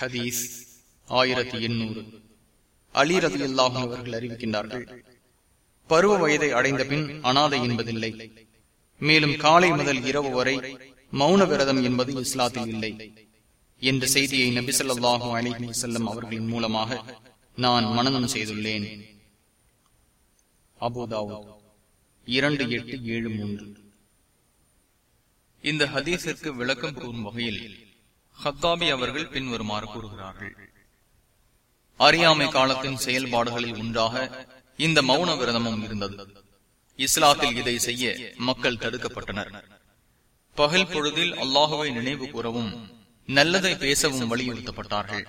ஹதீஸ் ஆயிரத்தி எண்ணூறு. அலி ரதி அல்லாஹும் அவர்கள் அறிவிக்கின்றார்கள். பருவ வயதை அடைந்த பின் அனாதை என்பதில்லை. மேலும் காலை முதல் இரவு வரை மௌன விரதம் என்பது இஸ்லாத்தில் இல்லை. என்ற செய்தியை நபிசல்லாஹும் அலிஹி செல்லம் அவர்களின் மூலமாக நான் மனநம் செய்துள்ளேன். அபுதாவோ இரண்டு எட்டு ஏழு மூன்று. இந்த ஹதீஸிற்கு விளக்கம் கூறும் வகையில் ஹத்தாபி அவர்கள் பின்வருமாறு கூறுகிறார்கள். அறியாமை காலத்தின் செயல்பாடுகளில் உண்டாக இந்த மௌன விரதமும் இருந்தது. இஸ்லாத்தில் இதை செய்ய மக்கள் தடுக்கப்பட்டனர். பகல் பொழுதில் அல்லாஹுவை நினைவு கூறவும் நல்லதை பேசவும் வலியுறுத்தப்பட்டார்கள்.